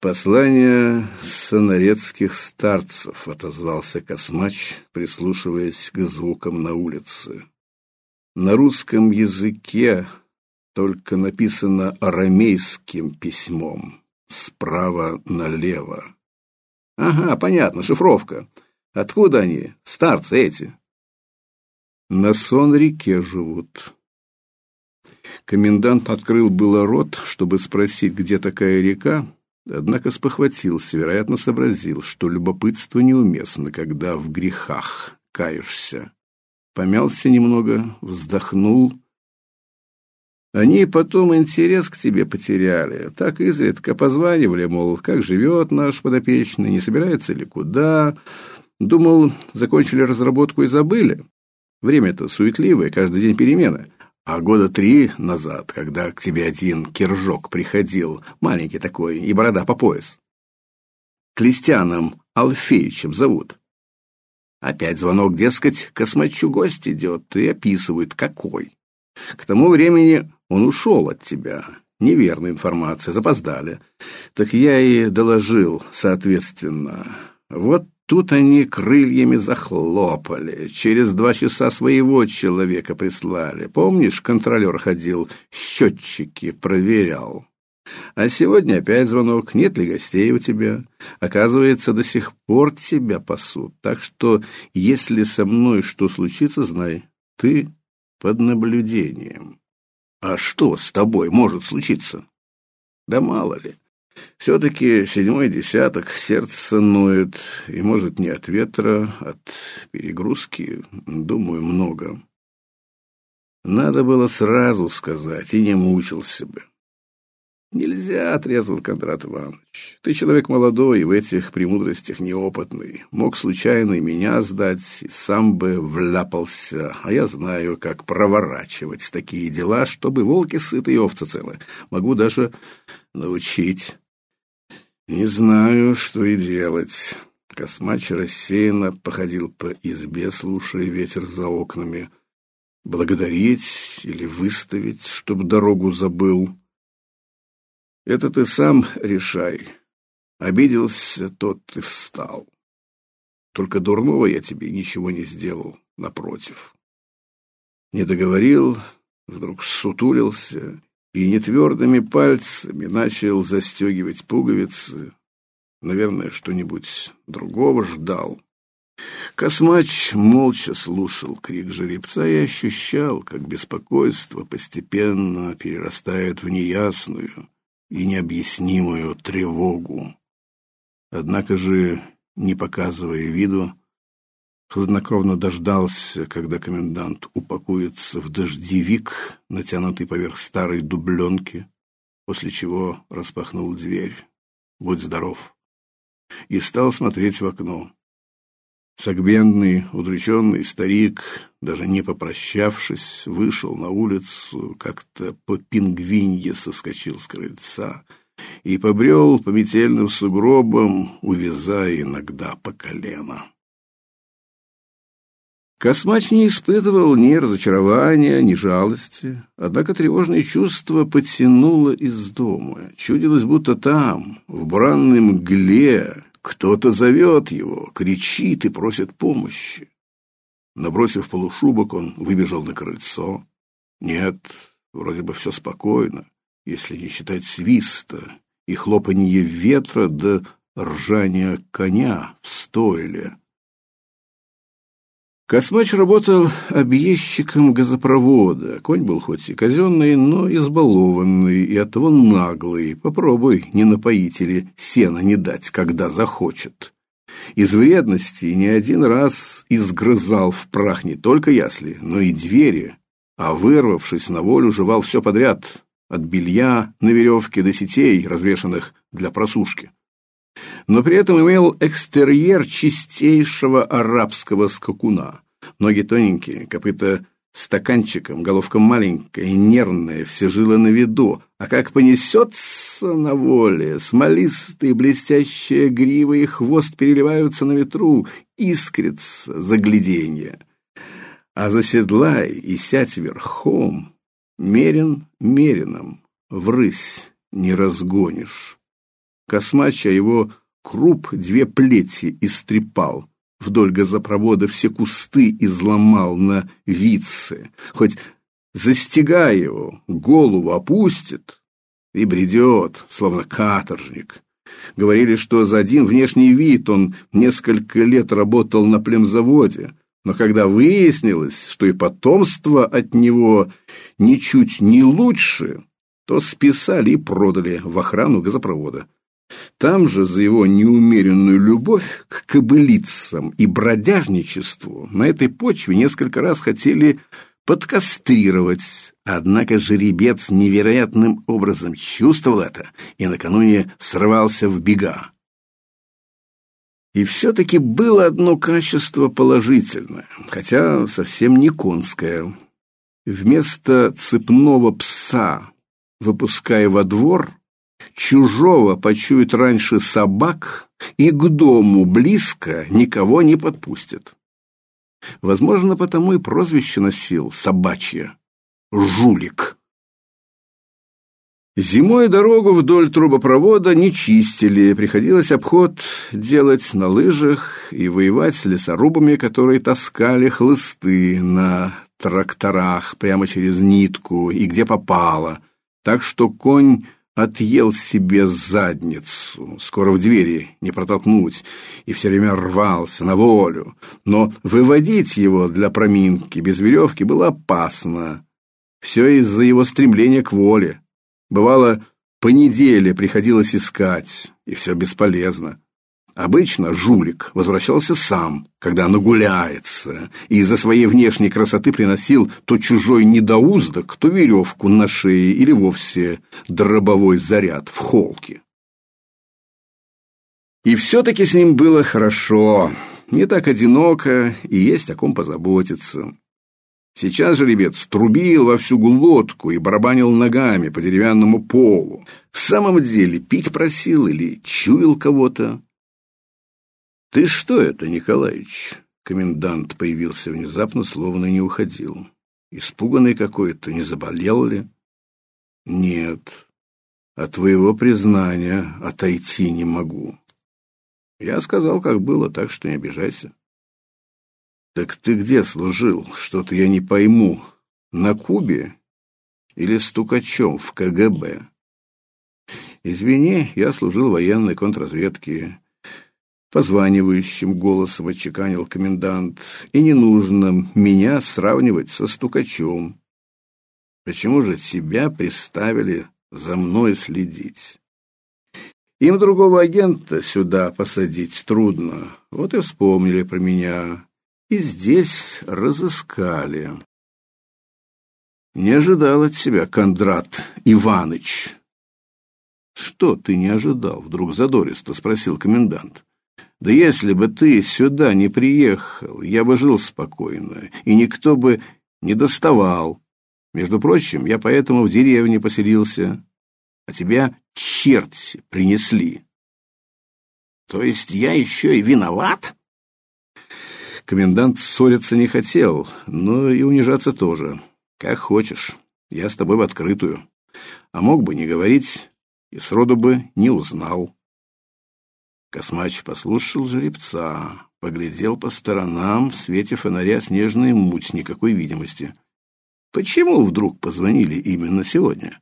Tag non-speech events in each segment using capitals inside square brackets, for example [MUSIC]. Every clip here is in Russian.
Послание сонарецких старцев, отозвался Космач, прислушиваясь к звукам на улице. На русском языке только написано арамейским письмом, справа налево. Ага, понятно, шифровка. Откуда они, старцы эти? На сон-реке живут. Комендант открыл было рот, чтобы спросить, где такая река, Однако спохватился, вероятно, сообразил, что любопытство неуместно, когда в грехах каешься. Помялся немного, вздохнул. Они потом интерес к тебе потеряли. Так изредка позванивали, мол, как живет наш подопечный, не собирается ли куда. Думал, закончили разработку и забыли. Время-то суетливое, каждый день перемена. А года три назад, когда к тебе один киржок приходил, маленький такой, и борода по пояс. Клестианом Алфеевичем зовут. Опять звонок, дескать, космачу гость идет, и описывает, какой. К тому времени он ушел от тебя. Неверная информация, запоздали. Так я и доложил, соответственно. Вот Тут они крыльями захлопали. Через два часа своего человека прислали. Помнишь, контролер ходил, счетчики проверял. А сегодня опять звонок. Нет ли гостей у тебя? Оказывается, до сих пор тебя пасут. Так что, если со мной что случится, знай, ты под наблюдением. А что с тобой может случиться? Да мало ли. Все-таки седьмой десяток, сердце ноет, и, может, не от ветра, от перегрузки, думаю, много. Надо было сразу сказать, и не мучился бы. Нельзя, отрезал Кондрат Иванович. Ты человек молодой и в этих премудростях неопытный. Мог случайно и меня сдать, и сам бы вляпался. А я знаю, как проворачивать такие дела, чтобы волки сыты и овцы целы. Могу даже научить. Не знаю, что и делать. Космач рассеянно походил по избе, слушая ветер за окнами. Благодарить или выставить, чтобы дорогу забыл. Это ты сам решай. Обиделся тот и встал. Только дурного я тебе ничего не сделал, напротив. Не договорил, вдруг сутулился и нетвердыми пальцами начал застегивать пуговицы. Наверное, что-нибудь другого ждал. Космач молча слушал крик жеребца и ощущал, как беспокойство постепенно перерастает в неясную и необъяснимую тревогу. Однако же, не показывая виду, хладнокровно дождался, когда комендант упакуется в дождевик, натянутый поверх старой дубленки, после чего распахнул дверь. Будь здоров. И стал смотреть в окно. Согбенный, удрученный старик, даже не попрощавшись, вышел на улицу, как-то по пингвинье соскочил с крыльца и побрел по метельным сугробам, увязая иногда по колено. Космач не испытывал ни разочарования, ни жалости, однако тревожное чувство потянуло из дома. Чудилось, будто там, в бранной мгле, кто-то зовет его, кричит и просит помощи. Набросив полушубок, он выбежал на крыльцо. Нет, вроде бы все спокойно, если не считать свиста и хлопанье ветра до ржания коня в стойле. Космач работал объездчиком газопровода. Конь был хоть и казенный, но избалованный и оттого наглый. Попробуй не напоить сена не дать, когда захочет. Из вредности не один раз изгрызал в прах не только ясли, но и двери, а вырвавшись на волю, жевал все подряд, от белья на веревке до сетей, развешанных для просушки но при этом имел экстерьер чистейшего арабского скакуна. Ноги тоненькие, копыта стаканчиком, головка маленькая, нервная, все жилы на виду, а как понесется на воле, смолистые блестящие гривы и хвост переливаются на ветру, искрится загляденье. А заседлай и сядь верхом, мерен мерином, врысь не разгонишь. Космача его круп две плети истрепал, вдоль газопровода все кусты изломал на вице, хоть застигая его, голову опустит и бредет, словно каторжник. Говорили, что за один внешний вид он несколько лет работал на племзаводе, но когда выяснилось, что и потомство от него ничуть не лучше, то списали и продали в охрану газопровода. Там же за его неумеренную любовь к кобылицам и бродяжничеству на этой почве несколько раз хотели подкастрировать. Однако жеребец невероятным образом чувствовал это и накануне срывался в бега. И все-таки было одно качество положительное, хотя совсем не конское. Вместо цепного пса, выпуская во двор, чужого почует раньше собак и к дому близко никого не подпустит. Возможно, потому и прозвище носил собачье жулик. Зимой дорогу вдоль трубопровода не чистили, приходилось обход делать на лыжах и воевать с лесорубами, которые таскали хлысты на тракторах прямо через нитку и где попало, так что конь отъел себе задницу. Скоро в двери не протолкнуть, и все время рвался на волю. Но выводить его для проминки без веревки было опасно. Все из-за его стремления к воле. Бывало, по неделе приходилось искать, и все бесполезно. Обычно жулик возвращался сам, когда нагуляется, и из-за своей внешней красоты приносил то чужой недоуздок, то веревку на шее или вовсе дробовой заряд в холке. И все-таки с ним было хорошо, не так одиноко, и есть о ком позаботиться. Сейчас жеребец трубил во всю глотку и барабанил ногами по деревянному полу. В самом деле, пить просил или чуял кого-то. «Ты что это, Николаевич?» Комендант появился внезапно, словно не уходил. Испуганный какой-то, не заболел ли? «Нет, от твоего признания отойти не могу. Я сказал, как было, так что не обижайся». Так ты где служил? Что-то я не пойму. На Кубе или стукачом в КГБ? Извини, я служил военной контрразведке. Позванивающим голосом отчеканил комендант. И не нужно меня сравнивать со стукачом. Почему же тебя приставили за мной следить? Им другого агента сюда посадить трудно. Вот и вспомнили про меня и здесь разыскали. Не ожидал от себя Кондрат Иваныч. Что ты не ожидал? Вдруг задористо спросил комендант. Да если бы ты сюда не приехал, я бы жил спокойно, и никто бы не доставал. Между прочим, я поэтому в деревне поселился, а тебя черти принесли. То есть я еще и виноват? Комендант ссориться не хотел, но и унижаться тоже. Как хочешь, я с тобой в открытую. А мог бы не говорить, и сроду бы не узнал. Космач послушал жеребца, поглядел по сторонам, в свете фонаря снежная муть, никакой видимости. Почему вдруг позвонили именно сегодня?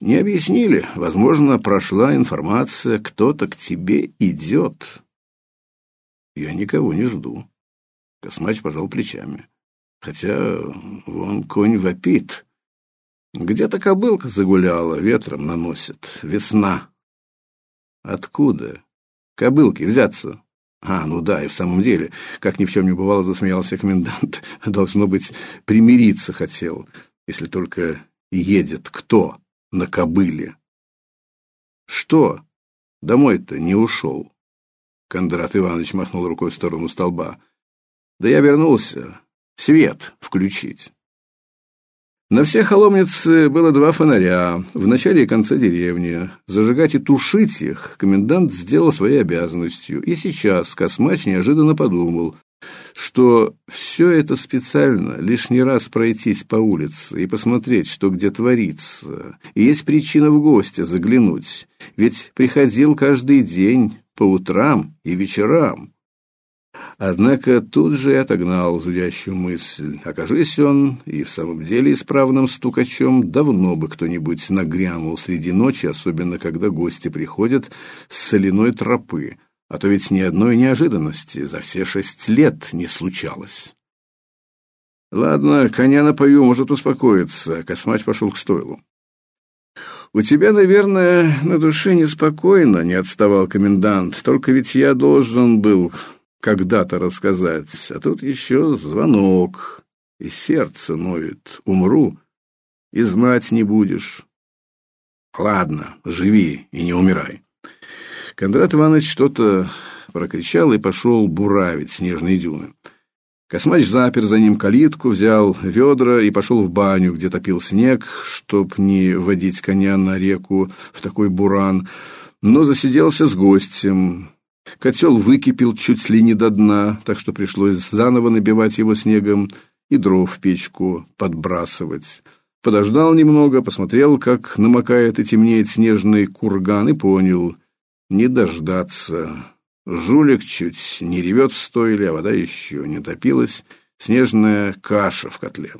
Не объяснили. Возможно, прошла информация, кто-то к тебе идет. Я никого не жду. Космач пожал плечами. Хотя вон конь вопит. Где-то кобылка загуляла, ветром наносит. Весна. Откуда? Кобылки взяться? А, ну да, и в самом деле, как ни в чем не бывало, засмеялся комендант. [LAUGHS] Должно быть, примириться хотел, если только едет кто на кобыле. Что? Домой-то не ушел. Кондрат Иванович махнул рукой в сторону столба. Да я вернулся. Свет включить. На всех холомнице было два фонаря, в начале и конце деревни. Зажигать и тушить их комендант сделал своей обязанностью. И сейчас Космач неожиданно подумал, что все это специально, лишний раз пройтись по улице и посмотреть, что где творится. И есть причина в гости заглянуть, ведь приходил каждый день по утрам и вечерам. Однако тут же отогнал зудящую мысль. Окажись он и в самом деле исправным стукачом, давно бы кто-нибудь нагрянул среди ночи, особенно когда гости приходят с соляной тропы, а то ведь ни одной неожиданности за все шесть лет не случалось. Ладно, коня напою, может успокоиться. Космач пошел к стойлу. «У тебя, наверное, на душе неспокойно», — не отставал комендант. «Только ведь я должен был когда-то рассказать, а тут еще звонок, и сердце ноет. Умру, и знать не будешь. Ладно, живи и не умирай». Кондрат Иванович что-то прокричал и пошел буравить снежные дюны. Космач запер за ним калитку, взял ведра и пошел в баню, где топил снег, чтоб не водить коня на реку в такой буран, но засиделся с гостем. Котел выкипел чуть ли не до дна, так что пришлось заново набивать его снегом и дров в печку подбрасывать. Подождал немного, посмотрел, как намокает и темнеет снежный курган, и понял — не дождаться. Жулик чуть не ревет в стойле, а вода еще не топилась, снежная каша в котле.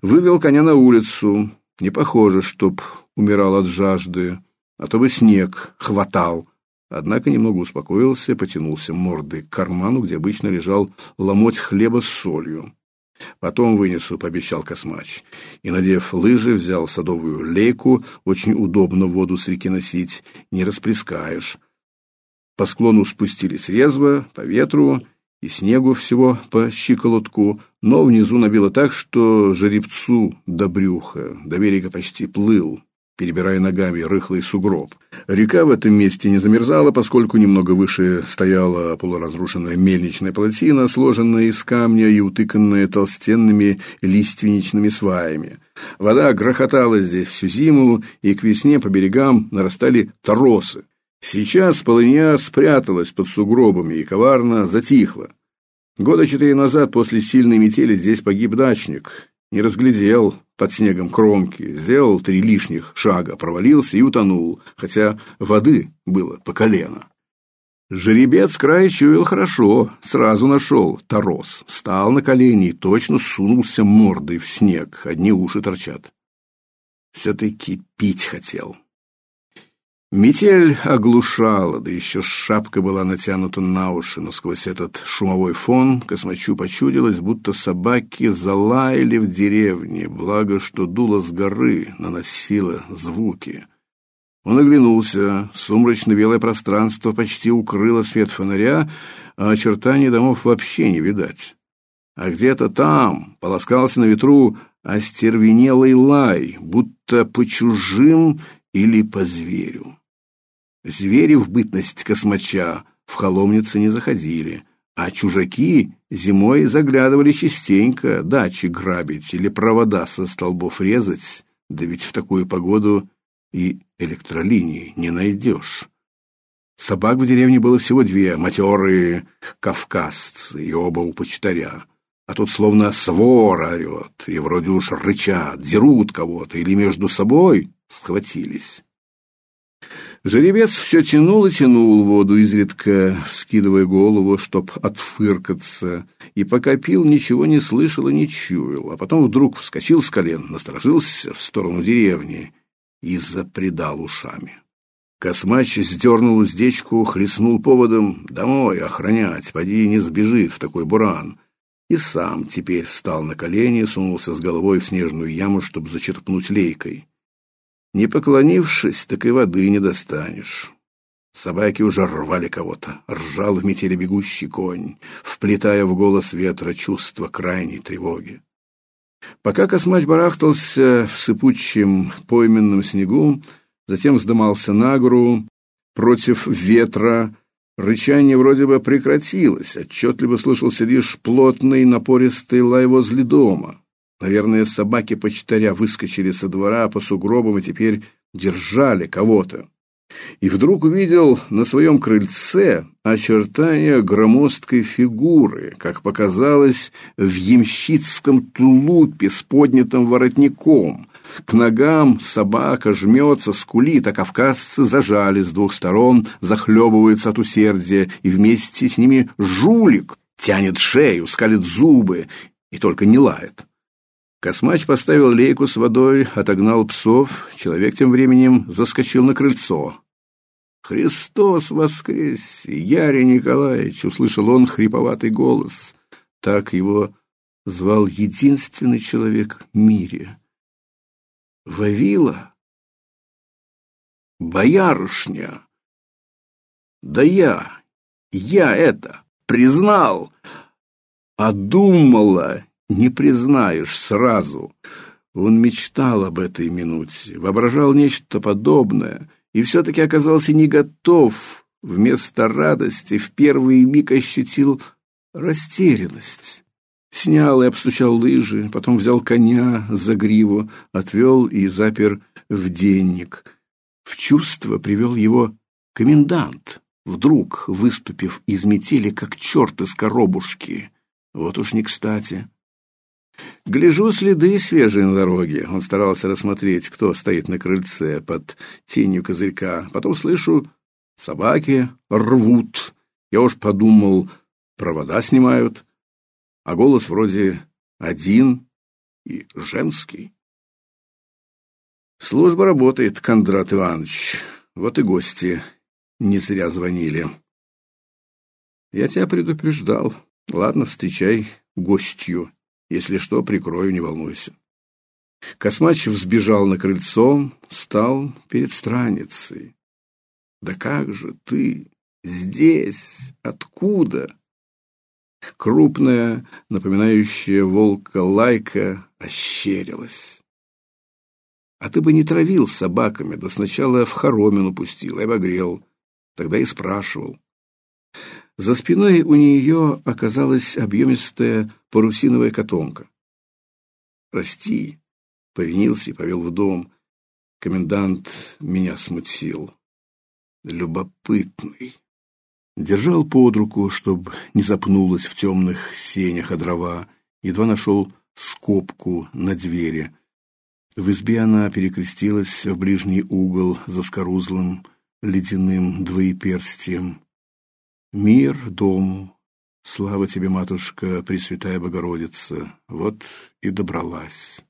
Вывел коня на улицу, не похоже, чтоб умирал от жажды, а то бы снег хватал. Однако немного успокоился, потянулся мордой к карману, где обычно лежал ломоть хлеба с солью. Потом вынесу, пообещал Космач. И, надев лыжи, взял садовую лейку, очень удобно воду с реки носить, не расплескаешь. По склону спустились резво, по ветру, и снегу всего по щиколотку, но внизу набило так, что жеребцу до брюха, до берега почти плыл, перебирая ногами рыхлый сугроб. Река в этом месте не замерзала, поскольку немного выше стояла полуразрушенная мельничная плотина, сложенная из камня и утыканная толстенными лиственничными сваями. Вода грохотала здесь всю зиму, и к весне по берегам нарастали торосы. Сейчас полыня спряталась под сугробами и коварно затихла. Года четыре назад после сильной метели здесь погиб дачник. Не разглядел под снегом кромки, сделал три лишних шага, провалился и утонул, хотя воды было по колено. Жеребец край чуял хорошо, сразу нашел торос, встал на колени и точно сунулся мордой в снег, одни уши торчат. Все-таки пить хотел. Метель оглушала, да еще шапка была натянута на уши, но сквозь этот шумовой фон космачу почудилось, будто собаки залаяли в деревне, благо, что дуло с горы наносило звуки. Он оглянулся, сумрачно-белое пространство почти укрыло свет фонаря, а очертаний домов вообще не видать. А где-то там полоскался на ветру остервенелый лай, будто по чужим или по зверю. Звери в бытность космача в холомницы не заходили, а чужаки зимой заглядывали частенько дачи грабить или провода со столбов резать, да ведь в такую погоду и электролинии не найдешь. Собак в деревне было всего две, матерые кавказцы, и оба у почтаря. А тут словно свора орет, и вроде уж рычат, дерут кого-то или между собой схватились. Жеребец все тянул и тянул воду, изредка вскидывая голову, чтоб отфыркаться, и пока пил, ничего не слышал и не чуял, а потом вдруг вскочил с колен, насторожился в сторону деревни и запредал ушами. Космач сдернул уздечку, хлестнул поводом «Домой охранять, поди не сбежит в такой буран!» И сам теперь встал на колени, сунулся с головой в снежную яму, чтобы зачерпнуть лейкой. Не поклонившись, так и воды не достанешь. Собаки уже рвали кого-то, ржал в метели бегущий конь, вплетая в голос ветра чувство крайней тревоги. Пока космач барахтался в сыпучем пойменном снегу, затем вздымался на гору против ветра, рычание вроде бы прекратилось, отчетливо слышался лишь плотный напористый лай возле дома. Наверное, собаки почтаря выскочили со двора по сугробам и теперь держали кого-то. и вдруг увидел на своем крыльце очертания громоздкой фигуры, как показалось, в ямщицком тулупе с поднятым воротником. К ногам собака жмется, скулит, а кавказцы зажали с двух сторон, захлебываются от усердия, и вместе с ними жулик тянет шею, скалит зубы и только не лает. Космач поставил лейку с водой, отогнал псов. Человек тем временем заскочил на крыльцо. «Христос воскрес! Ярий Николаевич!» — услышал он хриповатый голос. Так его звал единственный человек в мире. «Вавила? Боярышня! Да я, я это признал!» А думала, не признаешь сразу. Он мечтал об этой минуте, воображал нечто подобное, и все-таки оказался не готов. Вместо радости в первый миг ощутил растерянность. Снял и обстучал лыжи, потом взял коня за гриву, отвел и запер в денник. В чувство привел его комендант, вдруг выступив из метели, как черт из коробушки. Вот уж не кстати. Гляжу, следы свежие на дороге. Он старался рассмотреть, кто стоит на крыльце под тенью козырька. Потом слышу, собаки рвут. Я уж подумал, провода снимают. А голос вроде один и женский. Служба работает, Кондрат Иванович. Вот и гости не зря звонили. Я тебя предупреждал. Ладно, встречай гостью. Если что, прикрою, не волнуйся. Космач взбежал на крыльцо, стал перед страницей. Да как же ты здесь? Откуда? Крупная, напоминающая волка лайка, ощерилась. А ты бы не травил собаками, да сначала в хоромину пустил и обогрел. Тогда и спрашивал. За спиной у нее оказалась объемистая парусиновая котомка. «Прости», — повинился и повел в дом. Комендант меня смутил. Любопытный. Держал под руку, чтобы не запнулась в темных сенях от дрова. Едва нашел скобку на двери. В избе она перекрестилась в ближний угол за скорузлым ледяным двоеперстием. Мир дому, слава тебе, матушка, Пресвятая Богородица, вот и добралась.